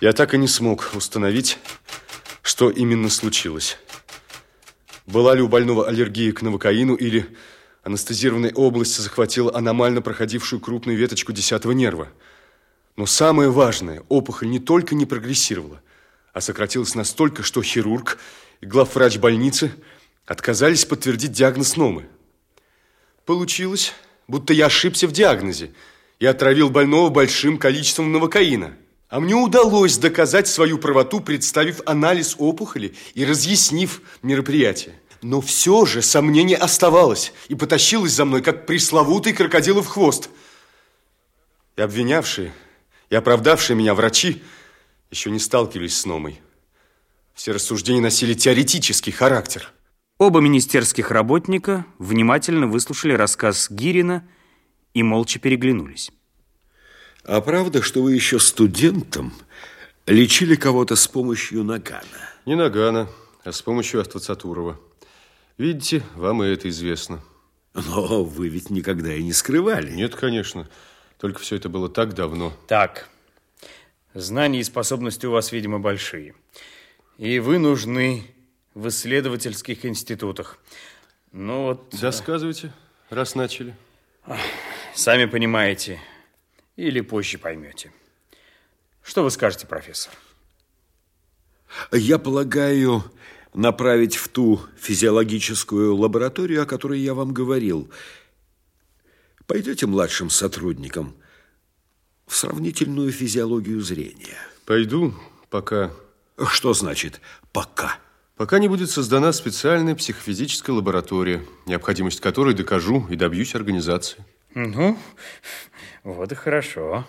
Я так и не смог установить, что именно случилось. Была ли у больного аллергия к новокаину или анестезированная область захватила аномально проходившую крупную веточку десятого нерва. Но самое важное, опухоль не только не прогрессировала, а сократилась настолько, что хирург и главврач больницы отказались подтвердить диагноз Номы. Получилось, будто я ошибся в диагнозе и отравил больного большим количеством новокаина. А мне удалось доказать свою правоту, представив анализ опухоли и разъяснив мероприятие. Но все же сомнение оставалось и потащилось за мной, как пресловутый крокодилов хвост. И обвинявшие, и оправдавшие меня врачи еще не сталкивались с Номой. Все рассуждения носили теоретический характер. Оба министерских работника внимательно выслушали рассказ Гирина и молча переглянулись. А правда, что вы еще студентом лечили кого-то с помощью нагана? Не нагана, а с помощью Аствацатурова. Видите, вам и это известно. Но вы ведь никогда и не скрывали. Нет, конечно. Только все это было так давно. Так, знания и способности у вас, видимо, большие. И вы нужны в исследовательских институтах. Ну вот... Досказывайте, раз начали. Сами понимаете, или позже поймете. Что вы скажете, профессор? Я полагаю, направить в ту физиологическую лабораторию, о которой я вам говорил. Пойдете младшим сотрудникам в сравнительную физиологию зрения? Пойду, пока... Что значит «пока»? Пока не будет создана специальная психофизическая лаборатория, необходимость которой докажу и добьюсь организации. Ну, вот и хорошо.